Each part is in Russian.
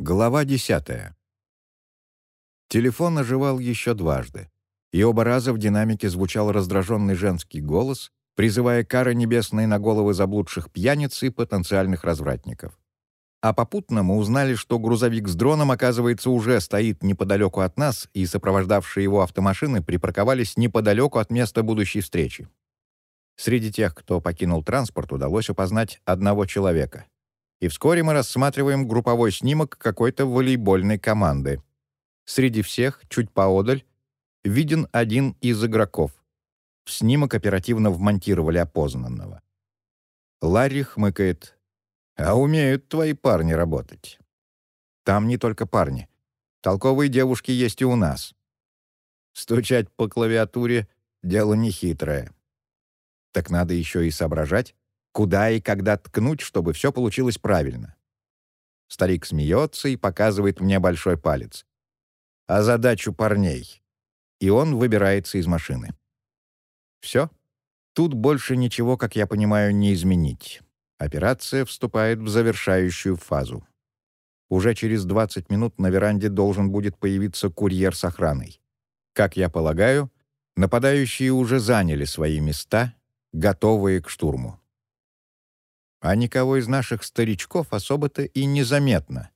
Глава десятая. Телефон оживал еще дважды, и оба раза в динамике звучал раздраженный женский голос, призывая кары небесные на головы заблудших пьяниц и потенциальных развратников. А попутно мы узнали, что грузовик с дроном, оказывается, уже стоит неподалеку от нас, и сопровождавшие его автомашины припарковались неподалеку от места будущей встречи. Среди тех, кто покинул транспорт, удалось опознать одного человека — и вскоре мы рассматриваем групповой снимок какой-то волейбольной команды. Среди всех, чуть поодаль, виден один из игроков. В снимок оперативно вмонтировали опознанного. Ларри хмыкает. «А умеют твои парни работать». «Там не только парни. Толковые девушки есть и у нас». Стучать по клавиатуре — дело нехитрое. Так надо еще и соображать, куда и когда ткнуть, чтобы все получилось правильно. Старик смеется и показывает мне большой палец. А задачу парней. И он выбирается из машины. Все. Тут больше ничего, как я понимаю, не изменить. Операция вступает в завершающую фазу. Уже через 20 минут на веранде должен будет появиться курьер с охраной. Как я полагаю, нападающие уже заняли свои места, готовые к штурму а никого из наших старичков особо-то и незаметно.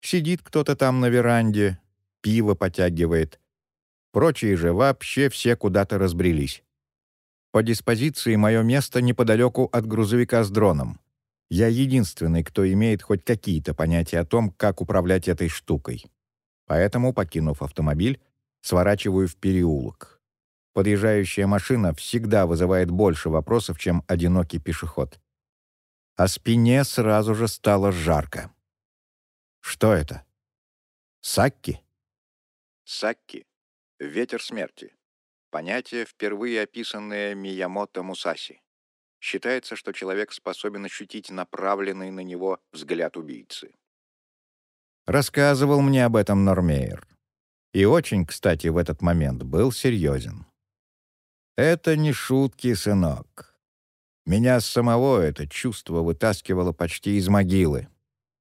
Сидит кто-то там на веранде, пиво потягивает. Прочие же вообще все куда-то разбрелись. По диспозиции мое место неподалеку от грузовика с дроном. Я единственный, кто имеет хоть какие-то понятия о том, как управлять этой штукой. Поэтому, покинув автомобиль, сворачиваю в переулок. Подъезжающая машина всегда вызывает больше вопросов, чем одинокий пешеход а спине сразу же стало жарко. Что это? Сакки? Сакки — ветер смерти. Понятие, впервые описанное Миямото Мусаси. Считается, что человек способен ощутить направленный на него взгляд убийцы. Рассказывал мне об этом Нормейер. И очень, кстати, в этот момент был серьезен. «Это не шутки, сынок. Меня самого это чувство вытаскивало почти из могилы.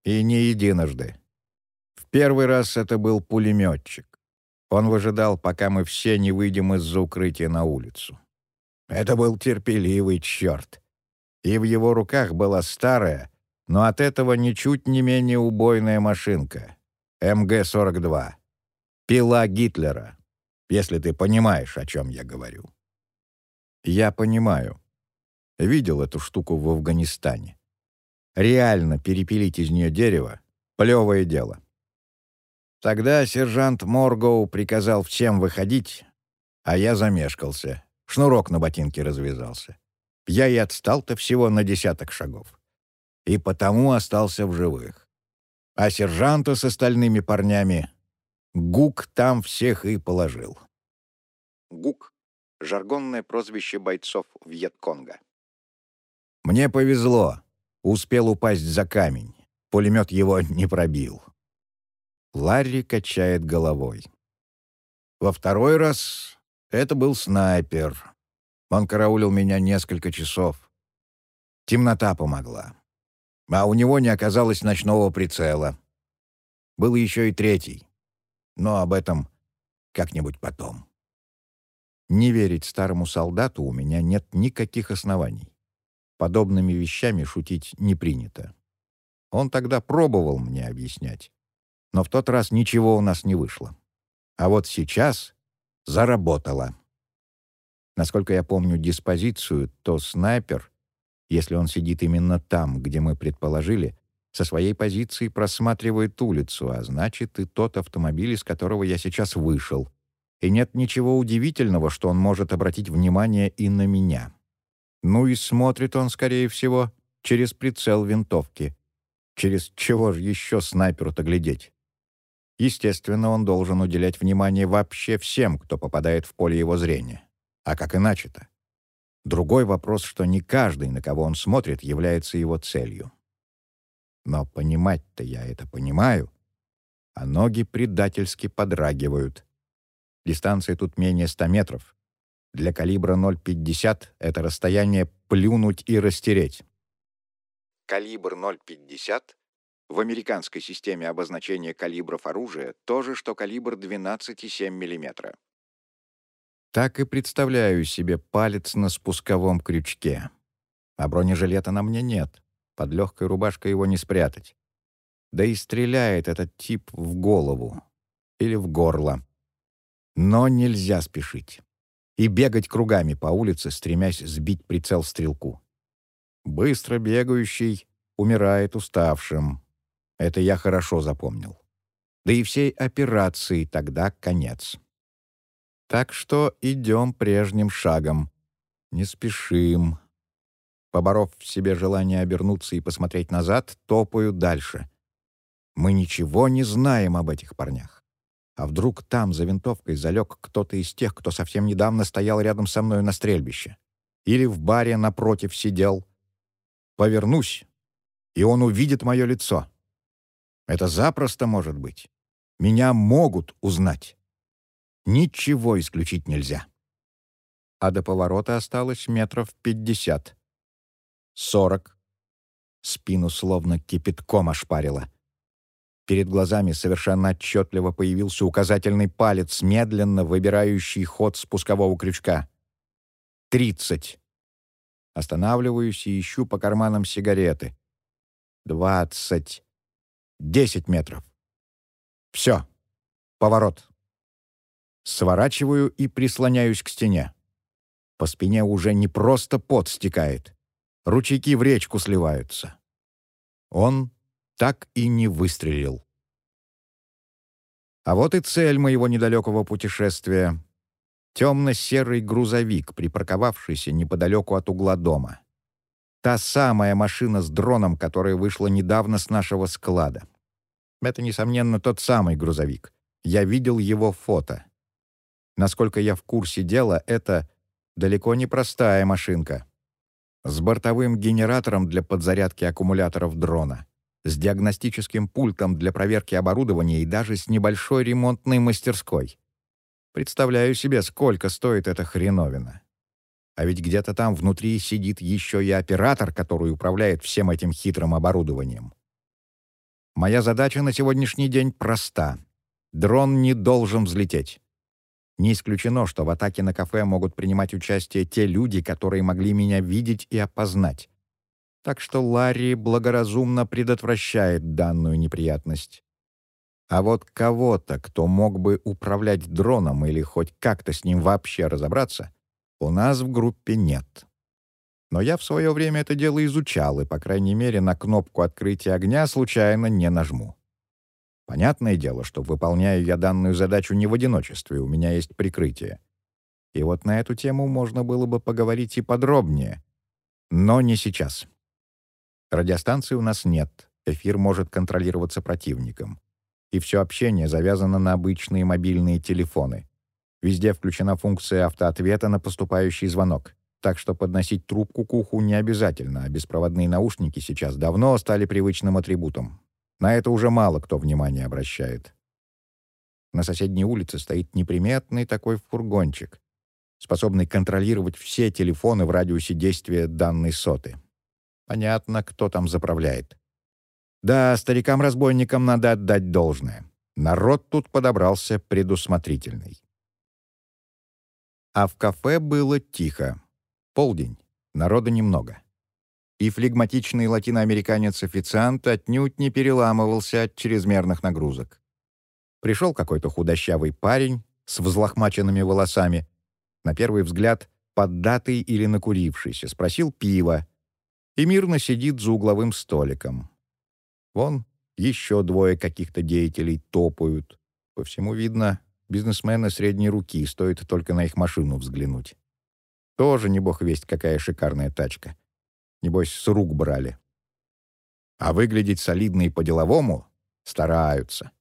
И не единожды. В первый раз это был пулеметчик. Он выжидал, пока мы все не выйдем из-за укрытия на улицу. Это был терпеливый черт. И в его руках была старая, но от этого ничуть не менее убойная машинка — МГ-42. Пила Гитлера, если ты понимаешь, о чем я говорю. Я понимаю. Видел эту штуку в Афганистане. Реально перепилить из нее дерево — плевое дело. Тогда сержант Моргоу приказал всем выходить, а я замешкался. Шнурок на ботинке развязался. Я и отстал-то всего на десяток шагов. И потому остался в живых. А сержанта с остальными парнями Гук там всех и положил. Гук — жаргонное прозвище бойцов Вьетконга. Мне повезло. Успел упасть за камень. Пулемет его не пробил. Ларри качает головой. Во второй раз это был снайпер. Он караулил меня несколько часов. Темнота помогла. А у него не оказалось ночного прицела. Был еще и третий. Но об этом как-нибудь потом. Не верить старому солдату у меня нет никаких оснований. Подобными вещами шутить не принято. Он тогда пробовал мне объяснять. Но в тот раз ничего у нас не вышло. А вот сейчас заработало. Насколько я помню диспозицию, то снайпер, если он сидит именно там, где мы предположили, со своей позиции просматривает улицу, а значит и тот автомобиль, из которого я сейчас вышел. И нет ничего удивительного, что он может обратить внимание и на меня. Ну и смотрит он, скорее всего, через прицел винтовки. Через чего же еще снайперу-то глядеть? Естественно, он должен уделять внимание вообще всем, кто попадает в поле его зрения. А как иначе-то? Другой вопрос, что не каждый, на кого он смотрит, является его целью. Но понимать-то я это понимаю, а ноги предательски подрагивают. Дистанция тут менее 100 метров, для калибра 0,50 это расстояние плюнуть и растереть. Калибр 0,50 в американской системе обозначения калибров оружия то же, что калибр 12,7 мм. Так и представляю себе палец на спусковом крючке. А бронежилета на мне нет. Под легкой рубашкой его не спрятать. Да и стреляет этот тип в голову. Или в горло. Но нельзя спешить. И бегать кругами по улице, стремясь сбить прицел стрелку. Быстро бегающий умирает уставшим. Это я хорошо запомнил. Да и всей операции тогда конец. Так что идем прежним шагом. Не спешим. Поборов в себе желание обернуться и посмотреть назад, топаю дальше. Мы ничего не знаем об этих парнях. А вдруг там за винтовкой залег кто-то из тех, кто совсем недавно стоял рядом со мной на стрельбище? Или в баре напротив сидел? Повернусь, и он увидит мое лицо. Это запросто может быть. Меня могут узнать. Ничего исключить нельзя. А до поворота осталось метров пятьдесят. Сорок. Спину словно кипятком ошпарило. Перед глазами совершенно отчетливо появился указательный палец, медленно выбирающий ход спускового крючка. Тридцать. Останавливаюсь и ищу по карманам сигареты. Двадцать. Десять метров. Все. Поворот. Сворачиваю и прислоняюсь к стене. По спине уже не просто пот стекает. Ручейки в речку сливаются. Он так и не выстрелил. А вот и цель моего недалекого путешествия. Темно-серый грузовик, припарковавшийся неподалеку от угла дома. Та самая машина с дроном, которая вышла недавно с нашего склада. Это, несомненно, тот самый грузовик. Я видел его фото. Насколько я в курсе дела, это далеко не простая машинка. С бортовым генератором для подзарядки аккумуляторов дрона, с диагностическим пультом для проверки оборудования и даже с небольшой ремонтной мастерской. Представляю себе, сколько стоит эта хреновина. А ведь где-то там внутри сидит еще и оператор, который управляет всем этим хитрым оборудованием. Моя задача на сегодняшний день проста. Дрон не должен взлететь. Не исключено, что в атаке на кафе могут принимать участие те люди, которые могли меня видеть и опознать. Так что Ларри благоразумно предотвращает данную неприятность. А вот кого-то, кто мог бы управлять дроном или хоть как-то с ним вообще разобраться, у нас в группе нет. Но я в свое время это дело изучал и, по крайней мере, на кнопку открытия огня случайно не нажму. Понятное дело, что выполняю я данную задачу не в одиночестве, у меня есть прикрытие. И вот на эту тему можно было бы поговорить и подробнее. Но не сейчас. Радиостанции у нас нет, эфир может контролироваться противником. И все общение завязано на обычные мобильные телефоны. Везде включена функция автоответа на поступающий звонок. Так что подносить трубку к уху не обязательно, а беспроводные наушники сейчас давно стали привычным атрибутом. На это уже мало кто внимания обращает. На соседней улице стоит неприметный такой фургончик, способный контролировать все телефоны в радиусе действия данной соты. Понятно, кто там заправляет. Да, старикам-разбойникам надо отдать должное. Народ тут подобрался предусмотрительный. А в кафе было тихо. Полдень, народа немного и флегматичный латиноамериканец-официант отнюдь не переламывался от чрезмерных нагрузок. Пришел какой-то худощавый парень с взлохмаченными волосами, на первый взгляд поддатый или накурившийся, спросил пива и мирно сидит за угловым столиком. Вон еще двое каких-то деятелей топают. По всему видно, бизнесмены средней руки, стоит только на их машину взглянуть. Тоже не бог весть, какая шикарная тачка. Небось, с рук брали. А выглядеть солидно и по-деловому стараются.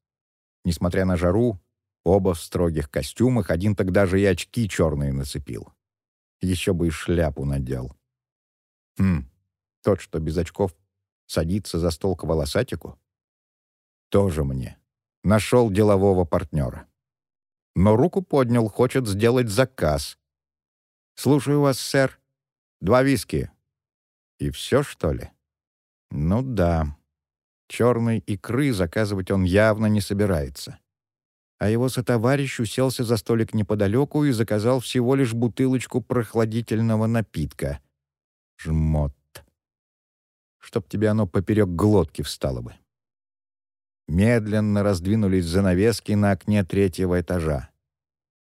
Несмотря на жару, оба в строгих костюмах, один тогда же и очки черные нацепил. Еще бы и шляпу надел. Хм, тот, что без очков, садится за стол к волосатику? Тоже мне. Нашел делового партнера. Но руку поднял, хочет сделать заказ. «Слушаю вас, сэр. Два виски, и все, что ли? Ну да. Черной икры заказывать он явно не собирается. А его сотоварищ уселся за столик неподалеку и заказал всего лишь бутылочку прохладительного напитка. Жмот. Чтоб тебе оно поперек глотки встало бы. Медленно раздвинулись занавески на окне третьего этажа.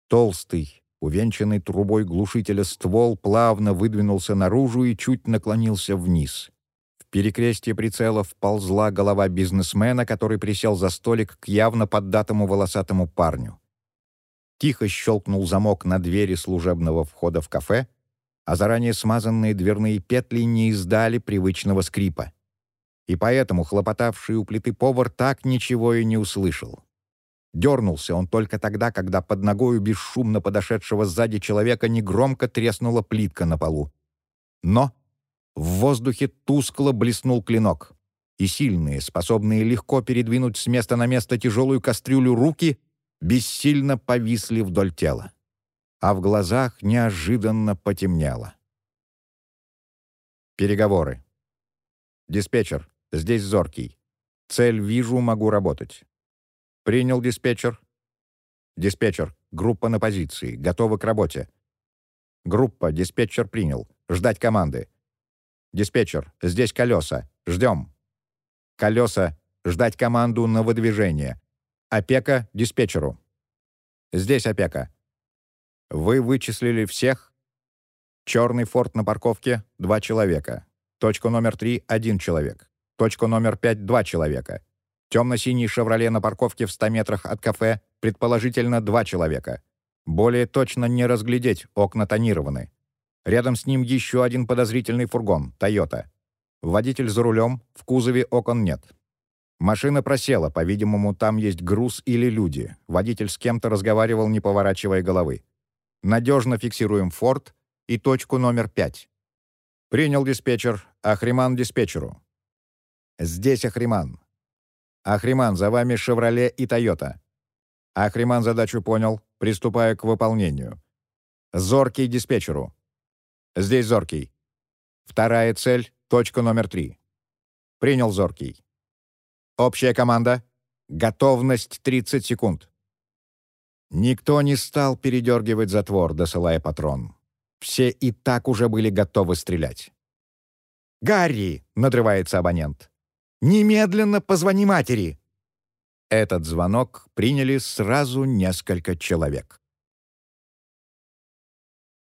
Толстый, увенчанный трубой глушителя ствол плавно выдвинулся наружу и чуть наклонился вниз. В перекрестие прицелов ползла голова бизнесмена, который присел за столик к явно поддатому волосатому парню. Тихо щелкнул замок на двери служебного входа в кафе, а заранее смазанные дверные петли не издали привычного скрипа и поэтому хлопотавший у плиты повар так ничего и не услышал. Дернулся он только тогда, когда под ногою бесшумно подошедшего сзади человека негромко треснула плитка на полу. Но в воздухе тускло блеснул клинок, и сильные, способные легко передвинуть с места на место тяжелую кастрюлю руки, бессильно повисли вдоль тела. А в глазах неожиданно потемнело. Переговоры. «Диспетчер, Здесь зоркий. Цель вижу, могу работать. Принял диспетчер. Диспетчер. Группа на позиции. Готовы к работе. Группа. Диспетчер принял. Ждать команды. Диспетчер. Здесь колеса. Ждем. Колеса. Ждать команду на выдвижение. Опека диспетчеру. Здесь опека. Вы вычислили всех? Черный форт на парковке — два человека. Точка номер три — один человек. Точку номер 5 — два человека. Темно-синий «Шевроле» на парковке в 100 метрах от кафе, предположительно, два человека. Более точно не разглядеть, окна тонированы. Рядом с ним еще один подозрительный фургон «Тойота». Водитель за рулем, в кузове окон нет. Машина просела, по-видимому, там есть груз или люди. Водитель с кем-то разговаривал, не поворачивая головы. Надежно фиксируем «Форд» и точку номер 5. Принял диспетчер. Ахриман диспетчеру. Здесь Ахриман. Ахриман, за вами «Шевроле» и «Тойота». Ахриман задачу понял, приступая к выполнению. Зоркий диспетчеру. Здесь Зоркий. Вторая цель, точка номер три. Принял Зоркий. Общая команда. Готовность 30 секунд. Никто не стал передергивать затвор, досылая патрон. Все и так уже были готовы стрелять. «Гарри!» — надрывается абонент. Немедленно позвони матери!» Этот звонок приняли сразу несколько человек.